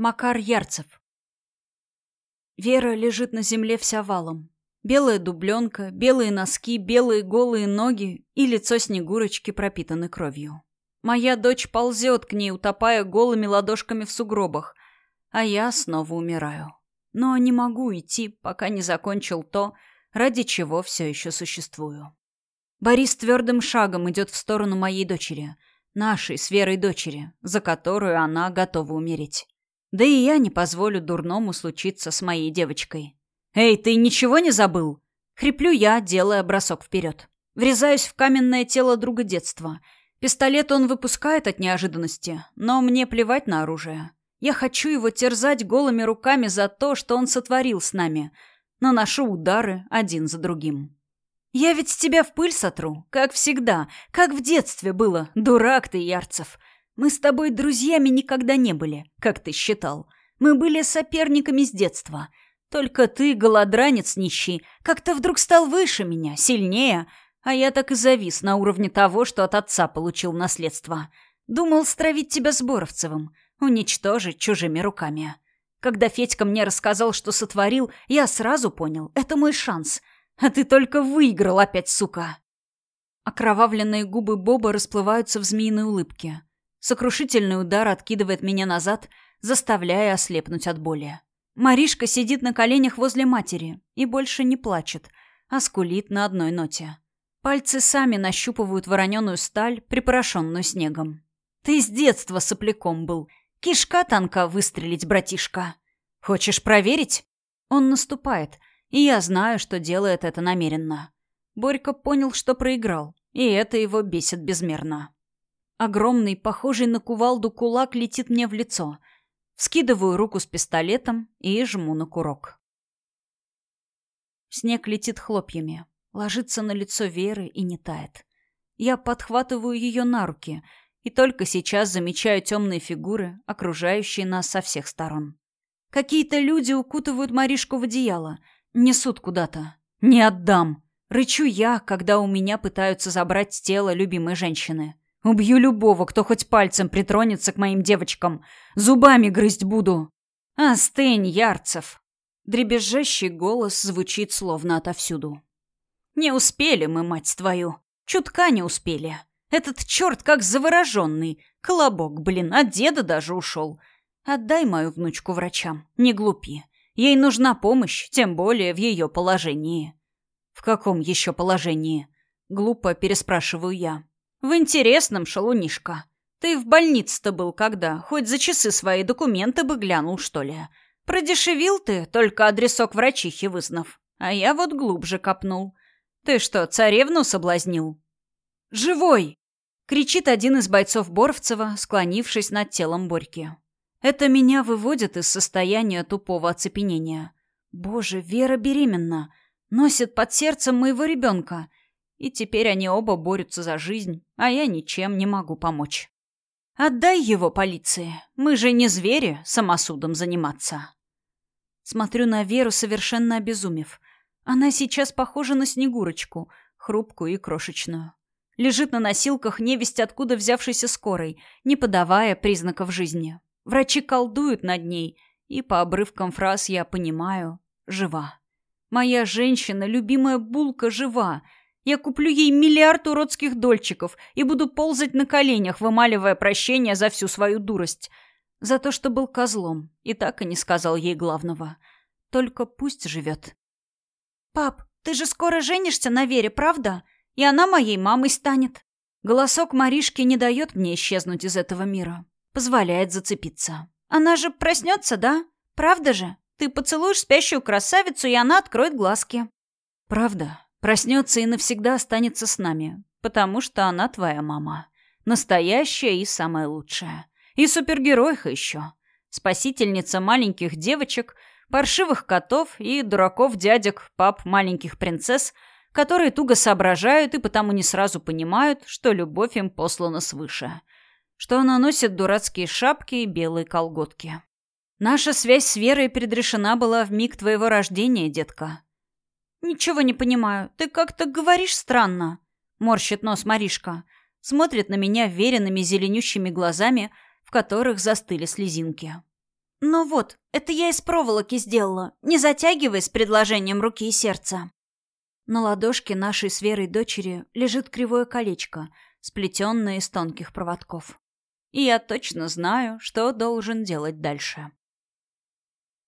Макар Ярцев. Вера лежит на земле вся валом. Белая дубленка, белые носки, белые голые ноги и лицо Снегурочки пропитаны кровью. Моя дочь ползет к ней, утопая голыми ладошками в сугробах, а я снова умираю. Но не могу идти, пока не закончил то, ради чего все еще существую. Борис твердым шагом идет в сторону моей дочери, нашей с Верой дочери, за которую она готова умереть. Да и я не позволю дурному случиться с моей девочкой. «Эй, ты ничего не забыл?» Хриплю я, делая бросок вперед. Врезаюсь в каменное тело друга детства. Пистолет он выпускает от неожиданности, но мне плевать на оружие. Я хочу его терзать голыми руками за то, что он сотворил с нами. Наношу удары один за другим. Я ведь тебя в пыль сотру, как всегда, как в детстве было, дурак ты, Ярцев. Мы с тобой друзьями никогда не были, как ты считал. Мы были соперниками с детства. Только ты, голодранец нищий, как-то вдруг стал выше меня, сильнее, а я так и завис на уровне того, что от отца получил наследство. Думал стравить тебя с Боровцевым, уничтожить чужими руками. Когда Федька мне рассказал, что сотворил, я сразу понял, это мой шанс. А ты только выиграл опять, сука. Окровавленные губы Боба расплываются в змеиной улыбке. Сокрушительный удар откидывает меня назад, заставляя ослепнуть от боли. Маришка сидит на коленях возле матери и больше не плачет, а скулит на одной ноте. Пальцы сами нащупывают вороненую сталь, припорошенную снегом. «Ты с детства сопляком был. Кишка танка выстрелить, братишка. Хочешь проверить?» Он наступает, и я знаю, что делает это намеренно. Борька понял, что проиграл, и это его бесит безмерно. Огромный, похожий на кувалду кулак летит мне в лицо. Скидываю руку с пистолетом и жму на курок. Снег летит хлопьями, ложится на лицо Веры и не тает. Я подхватываю ее на руки и только сейчас замечаю темные фигуры, окружающие нас со всех сторон. Какие-то люди укутывают Маришку в одеяло, несут куда-то. «Не отдам!» Рычу я, когда у меня пытаются забрать тело любимой женщины. Убью любого, кто хоть пальцем притронется к моим девочкам. Зубами грызть буду. Остынь, Ярцев. Дребезжащий голос звучит словно отовсюду. Не успели мы, мать твою. Чутка не успели. Этот черт как завороженный. Колобок, блин, от деда даже ушел. Отдай мою внучку врачам. Не глупи. Ей нужна помощь, тем более в ее положении. В каком еще положении? Глупо переспрашиваю я. В интересном, шалунишка. Ты в больнице-то был когда? Хоть за часы свои документы бы глянул, что ли? Продешевил ты, только адресок врачихи вызнав. А я вот глубже копнул. Ты что, царевну соблазнил? «Живой!» — кричит один из бойцов Боровцева, склонившись над телом Борьки. Это меня выводит из состояния тупого оцепенения. Боже, Вера беременна. Носит под сердцем моего ребенка. И теперь они оба борются за жизнь, а я ничем не могу помочь. Отдай его полиции. Мы же не звери самосудом заниматься. Смотрю на Веру, совершенно обезумев. Она сейчас похожа на Снегурочку, хрупкую и крошечную. Лежит на носилках невесть откуда взявшейся скорой, не подавая признаков жизни. Врачи колдуют над ней, и по обрывкам фраз я понимаю — жива. Моя женщина, любимая булка, жива — я куплю ей миллиард уродских дольчиков и буду ползать на коленях, вымаливая прощение за всю свою дурость. За то, что был козлом, и так и не сказал ей главного. Только пусть живет. «Пап, ты же скоро женишься на Вере, правда? И она моей мамой станет». Голосок Маришки не дает мне исчезнуть из этого мира. Позволяет зацепиться. «Она же проснется, да? Правда же? Ты поцелуешь спящую красавицу, и она откроет глазки». «Правда. Проснется и навсегда останется с нами, потому что она твоя мама. Настоящая и самая лучшая. И супергеройха еще. Спасительница маленьких девочек, паршивых котов и дураков-дядек, пап маленьких принцесс, которые туго соображают и потому не сразу понимают, что любовь им послана свыше. Что она носит дурацкие шапки и белые колготки. Наша связь с Верой предрешена была в миг твоего рождения, детка. «Ничего не понимаю. Ты как-то говоришь странно», — морщит нос Маришка. Смотрит на меня веренными зеленющими глазами, в которых застыли слезинки. Но вот, это я из проволоки сделала. Не затягивай с предложением руки и сердца. На ладошке нашей с Верой дочери лежит кривое колечко, сплетенное из тонких проводков. И я точно знаю, что должен делать дальше.